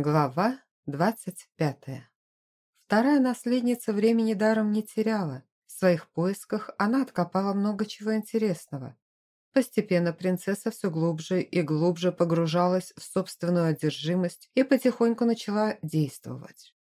Глава двадцать пятая. Вторая наследница времени даром не теряла. В своих поисках она откопала много чего интересного. Постепенно принцесса все глубже и глубже погружалась в собственную одержимость и потихоньку начала действовать.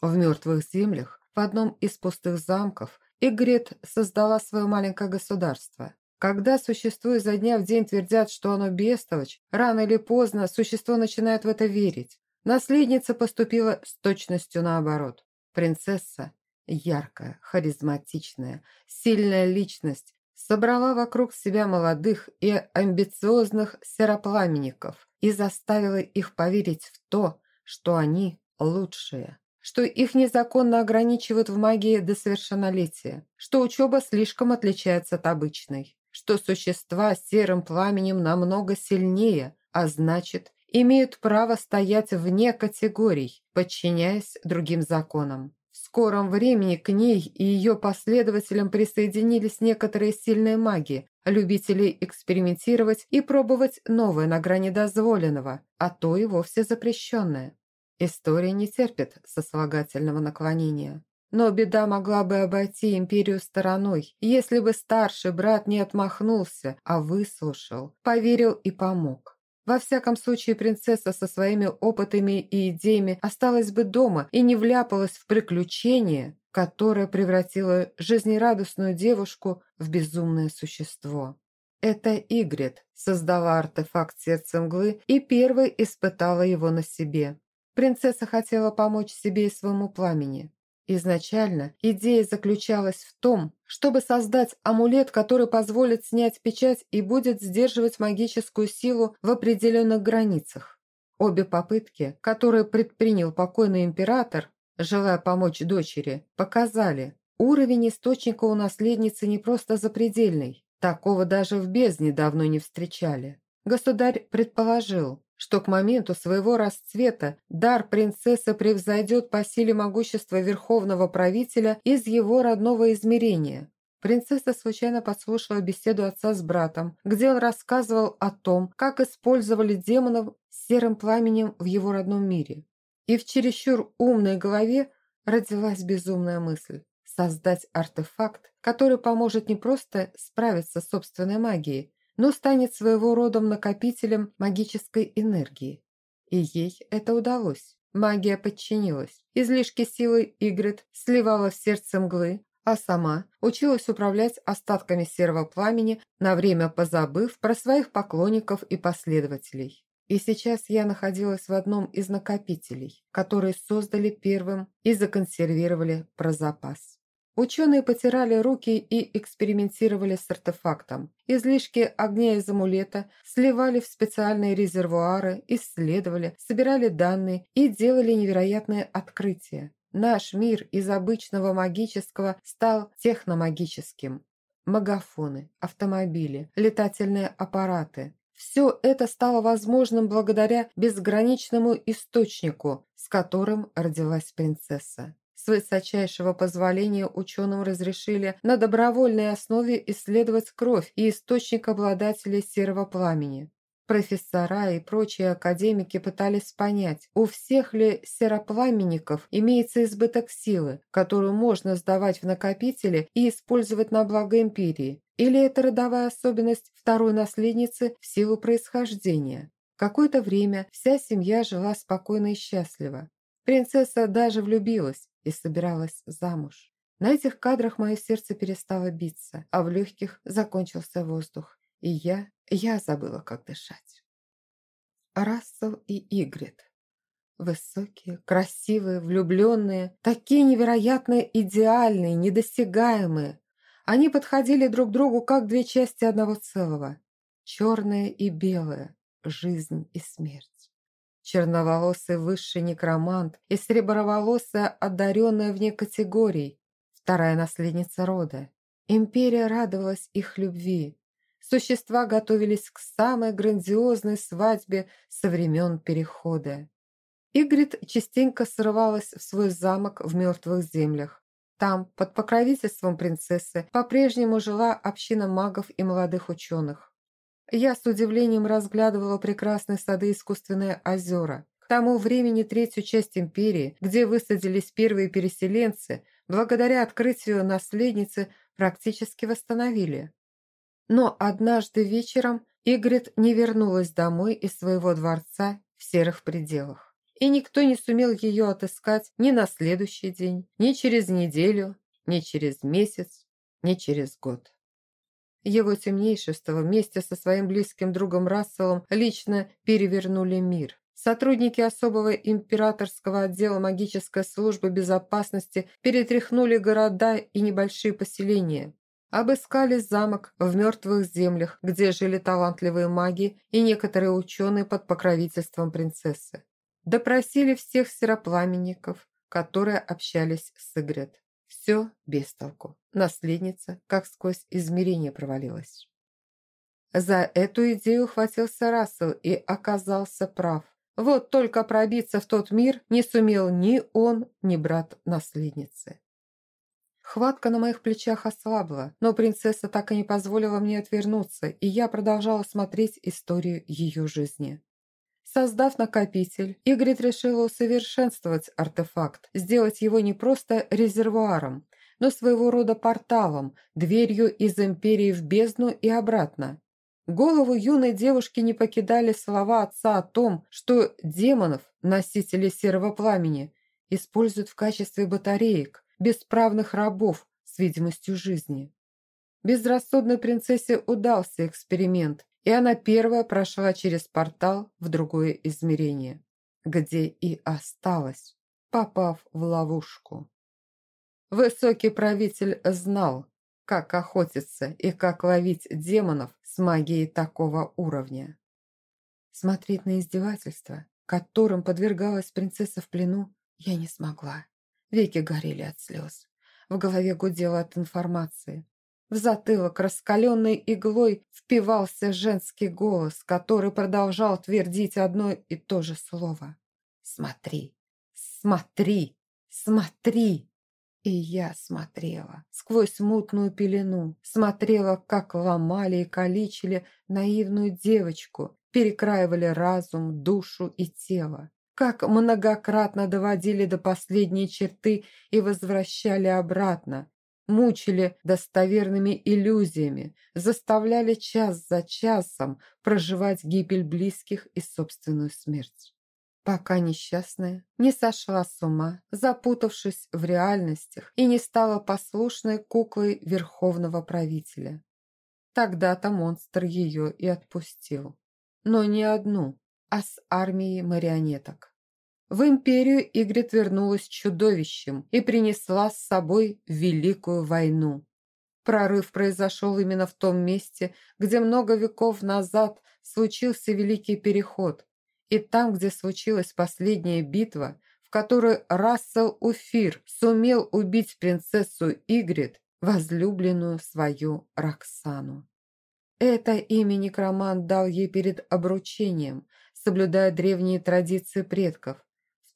В мертвых землях, в одном из пустых замков, Игрет создала свое маленькое государство. Когда существу изо дня в день твердят, что оно бестолочь, рано или поздно существо начинает в это верить. Наследница поступила с точностью наоборот. Принцесса, яркая, харизматичная, сильная личность, собрала вокруг себя молодых и амбициозных серопламенников и заставила их поверить в то, что они лучшие, что их незаконно ограничивают в магии до совершеннолетия, что учеба слишком отличается от обычной, что существа с серым пламенем намного сильнее, а значит, имеют право стоять вне категорий, подчиняясь другим законам. В скором времени к ней и ее последователям присоединились некоторые сильные маги, любители экспериментировать и пробовать новое на грани дозволенного, а то и вовсе запрещенное. История не терпит сослагательного наклонения. Но беда могла бы обойти империю стороной, если бы старший брат не отмахнулся, а выслушал, поверил и помог. Во всяком случае, принцесса со своими опытами и идеями осталась бы дома и не вляпалась в приключение, которое превратило жизнерадостную девушку в безумное существо. Это Игрит создала артефакт сердца мглы и первой испытала его на себе. Принцесса хотела помочь себе и своему пламени. Изначально идея заключалась в том, чтобы создать амулет, который позволит снять печать и будет сдерживать магическую силу в определенных границах. Обе попытки, которые предпринял покойный император, желая помочь дочери, показали, уровень источника у наследницы не просто запредельный, такого даже в бездне давно не встречали. Государь предположил, что к моменту своего расцвета дар принцессы превзойдет по силе могущества верховного правителя из его родного измерения. Принцесса случайно подслушала беседу отца с братом, где он рассказывал о том, как использовали демонов с серым пламенем в его родном мире. И в чересчур умной голове родилась безумная мысль – создать артефакт, который поможет не просто справиться с собственной магией, но станет своего рода накопителем магической энергии. И ей это удалось. Магия подчинилась. Излишки силы Игрит сливала в сердце мглы, а сама училась управлять остатками серого пламени, на время позабыв про своих поклонников и последователей. И сейчас я находилась в одном из накопителей, которые создали первым и законсервировали про запас. Ученые потирали руки и экспериментировали с артефактом. Излишки огня из амулета сливали в специальные резервуары, исследовали, собирали данные и делали невероятные открытия. Наш мир из обычного магического стал техномагическим. Магафоны, автомобили, летательные аппараты. Все это стало возможным благодаря безграничному источнику, с которым родилась принцесса. С высочайшего позволения ученым разрешили на добровольной основе исследовать кровь и источник обладателей серого пламени. Профессора и прочие академики пытались понять, у всех ли серопламенников имеется избыток силы, которую можно сдавать в накопители и использовать на благо империи, или это родовая особенность второй наследницы в силу происхождения. Какое-то время вся семья жила спокойно и счастливо. Принцесса даже влюбилась, и собиралась замуж. На этих кадрах мое сердце перестало биться, а в легких закончился воздух, и я, я забыла, как дышать. Рассел и Игрит. Высокие, красивые, влюбленные, такие невероятно идеальные, недосягаемые. Они подходили друг другу, как две части одного целого. Черное и белое, жизнь и смерть черноволосый высший некромант и среброволосая, одаренная вне категорий, вторая наследница рода. Империя радовалась их любви. Существа готовились к самой грандиозной свадьбе со времен Перехода. Игрит частенько срывалась в свой замок в мертвых землях. Там, под покровительством принцессы, по-прежнему жила община магов и молодых ученых. Я с удивлением разглядывала прекрасные сады искусственные озера. тому времени третью часть империи, где высадились первые переселенцы, благодаря открытию наследницы практически восстановили. Но однажды вечером Игрит не вернулась домой из своего дворца в серых пределах. И никто не сумел ее отыскать ни на следующий день, ни через неделю, ни через месяц, ни через год. Его темнейшество вместе со своим близким другом Расселом лично перевернули мир. Сотрудники особого императорского отдела магической службы безопасности перетряхнули города и небольшие поселения. Обыскали замок в мертвых землях, где жили талантливые маги и некоторые ученые под покровительством принцессы. Допросили всех серопламенников, которые общались с Игрет. Все без толку. Наследница как сквозь измерение провалилась. За эту идею хватился Рассел и оказался прав. Вот только пробиться в тот мир не сумел ни он, ни брат наследницы. Хватка на моих плечах ослабла, но принцесса так и не позволила мне отвернуться, и я продолжала смотреть историю ее жизни. Создав накопитель, Игрит решила усовершенствовать артефакт, сделать его не просто резервуаром, но своего рода порталом, дверью из Империи в бездну и обратно. Голову юной девушки не покидали слова отца о том, что демонов, носителей серого пламени, используют в качестве батареек, бесправных рабов с видимостью жизни. Безрассудной принцессе удался эксперимент, и она первая прошла через портал в другое измерение, где и осталась, попав в ловушку. Высокий правитель знал, как охотиться и как ловить демонов с магией такого уровня. Смотреть на издевательства, которым подвергалась принцесса в плену, я не смогла. Веки горели от слез. В голове гудело от информации. В затылок раскаленной иглой впивался женский голос, который продолжал твердить одно и то же слово. «Смотри, смотри, смотри!» И я смотрела сквозь мутную пелену, смотрела, как ломали и калечили наивную девочку, перекраивали разум, душу и тело, как многократно доводили до последней черты и возвращали обратно, мучили достоверными иллюзиями, заставляли час за часом проживать гибель близких и собственную смерть. Пока несчастная не сошла с ума, запутавшись в реальностях и не стала послушной куклой верховного правителя. Тогда-то монстр ее и отпустил. Но не одну, а с армией марионеток. В империю Игрит вернулась чудовищем и принесла с собой Великую войну. Прорыв произошел именно в том месте, где много веков назад случился Великий Переход, и там, где случилась последняя битва, в которой Рассел Уфир сумел убить принцессу Игрит, возлюбленную свою Роксану. Это имя некромант дал ей перед обручением, соблюдая древние традиции предков,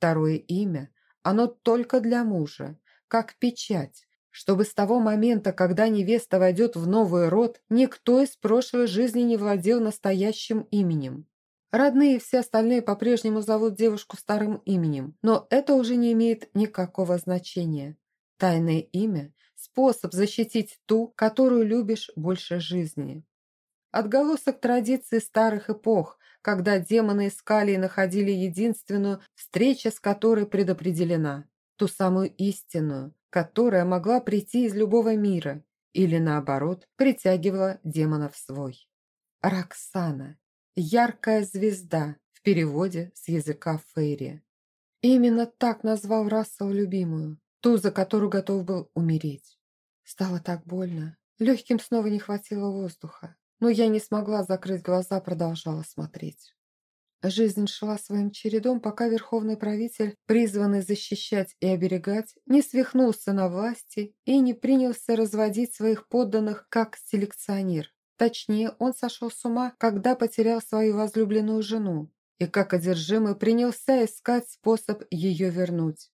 Второе имя, оно только для мужа, как печать, чтобы с того момента, когда невеста войдет в новый род, никто из прошлой жизни не владел настоящим именем. Родные и все остальные по-прежнему зовут девушку старым именем, но это уже не имеет никакого значения. Тайное имя – способ защитить ту, которую любишь больше жизни. Отголосок традиций старых эпох, когда демоны искали и находили единственную, встреча с которой предопределена, ту самую истинную, которая могла прийти из любого мира или, наоборот, притягивала демонов свой. Роксана. Яркая звезда в переводе с языка Фейри. Именно так назвал Рассел любимую, ту, за которую готов был умереть. Стало так больно. Легким снова не хватило воздуха но я не смогла закрыть глаза, продолжала смотреть. Жизнь шла своим чередом, пока верховный правитель, призванный защищать и оберегать, не свихнулся на власти и не принялся разводить своих подданных как селекционер. Точнее, он сошел с ума, когда потерял свою возлюбленную жену и как одержимый принялся искать способ ее вернуть.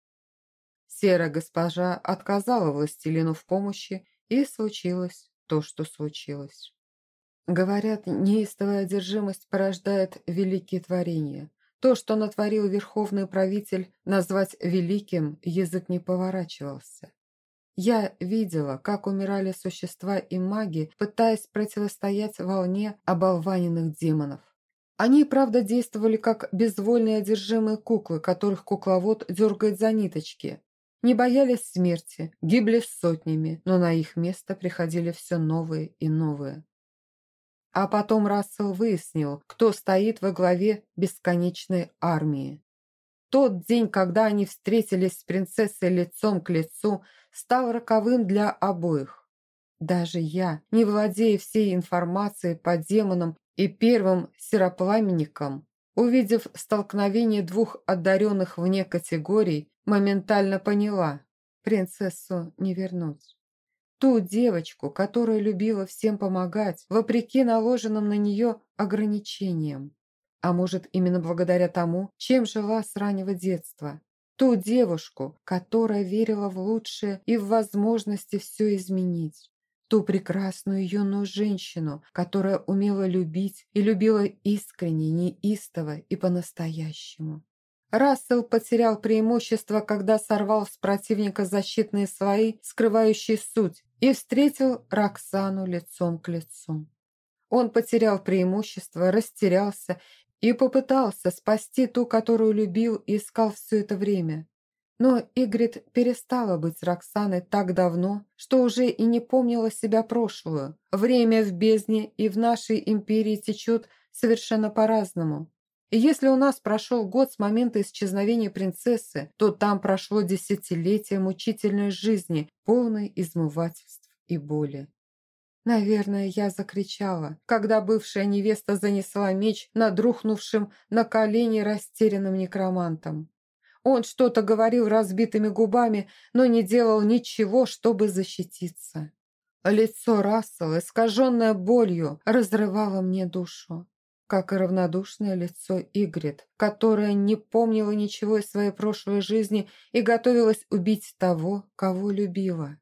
Серая госпожа отказала властелину в помощи, и случилось то, что случилось. Говорят, неистовая одержимость порождает великие творения. То, что натворил верховный правитель, назвать великим язык не поворачивался. Я видела, как умирали существа и маги, пытаясь противостоять волне оболваненных демонов. Они, правда, действовали как безвольные одержимые куклы, которых кукловод дергает за ниточки. Не боялись смерти, гибли сотнями, но на их место приходили все новые и новые. А потом Рассел выяснил, кто стоит во главе бесконечной армии. Тот день, когда они встретились с принцессой лицом к лицу, стал роковым для обоих. Даже я, не владея всей информацией по демонам и первым серопламенникам, увидев столкновение двух одаренных вне категорий, моментально поняла – принцессу не вернуть. Ту девочку, которая любила всем помогать, вопреки наложенным на нее ограничениям. А может, именно благодаря тому, чем жила с раннего детства. Ту девушку, которая верила в лучшее и в возможности все изменить. Ту прекрасную юную женщину, которая умела любить и любила искренне, неистово и по-настоящему. Рассел потерял преимущество, когда сорвал с противника защитные слои, скрывающие суть, и встретил Роксану лицом к лицу. Он потерял преимущество, растерялся и попытался спасти ту, которую любил и искал все это время. Но Игрит перестала быть Роксаной так давно, что уже и не помнила себя прошлую. Время в бездне и в нашей империи течет совершенно по-разному. И если у нас прошел год с момента исчезновения принцессы, то там прошло десятилетие мучительной жизни, полной измывательств и боли. Наверное, я закричала, когда бывшая невеста занесла меч над рухнувшим на колени растерянным некромантом. Он что-то говорил разбитыми губами, но не делал ничего, чтобы защититься. Лицо Рассела, искаженное болью, разрывало мне душу, как и равнодушное лицо Игрит, которая не помнила ничего из своей прошлой жизни и готовилась убить того, кого любила.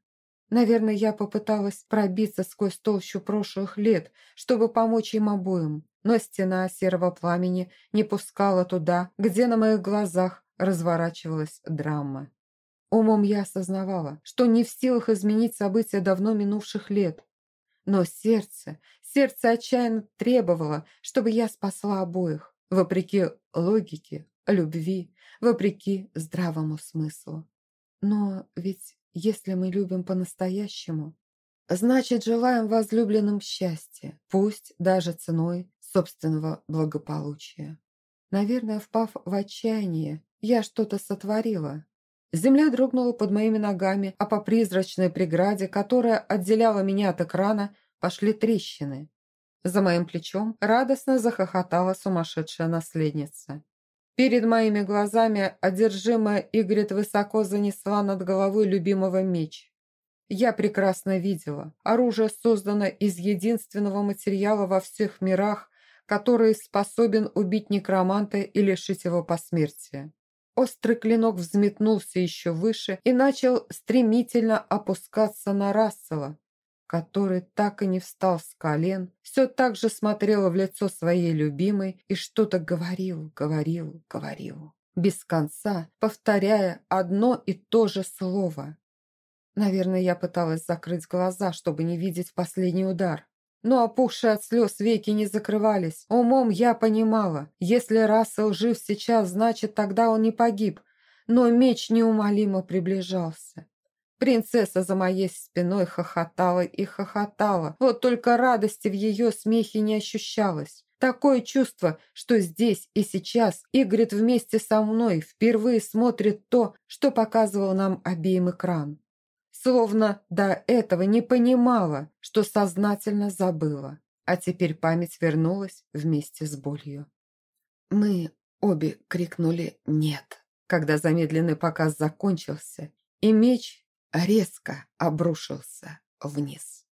Наверное, я попыталась пробиться сквозь толщу прошлых лет, чтобы помочь им обоим, но стена серого пламени не пускала туда, где на моих глазах разворачивалась драма. Умом я осознавала, что не в силах изменить события давно минувших лет. Но сердце, сердце отчаянно требовало, чтобы я спасла обоих, вопреки логике, любви, вопреки здравому смыслу. Но ведь если мы любим по-настоящему, значит, желаем возлюбленным счастья, пусть даже ценой собственного благополучия. Наверное, впав в отчаяние, я что-то сотворила. Земля дрогнула под моими ногами, а по призрачной преграде, которая отделяла меня от экрана, пошли трещины. За моим плечом радостно захохотала сумасшедшая наследница. Перед моими глазами одержимая Игрит высоко занесла над головой любимого меч. Я прекрасно видела. Оружие создано из единственного материала во всех мирах, который способен убить некроманта и лишить его посмертия. Острый клинок взметнулся еще выше и начал стремительно опускаться на Рассела, который так и не встал с колен, все так же смотрел в лицо своей любимой и что-то говорил, говорил, говорил, без конца, повторяя одно и то же слово. Наверное, я пыталась закрыть глаза, чтобы не видеть последний удар. Но опухшие от слез веки не закрывались. Умом я понимала, если Рассел жив сейчас, значит, тогда он не погиб. Но меч неумолимо приближался. Принцесса за моей спиной хохотала и хохотала. Вот только радости в ее смехе не ощущалось. Такое чувство, что здесь и сейчас Игрит вместе со мной впервые смотрит то, что показывал нам обеим экран. Словно до этого не понимала, что сознательно забыла. А теперь память вернулась вместе с болью. Мы обе крикнули «нет», когда замедленный показ закончился, и меч резко обрушился вниз.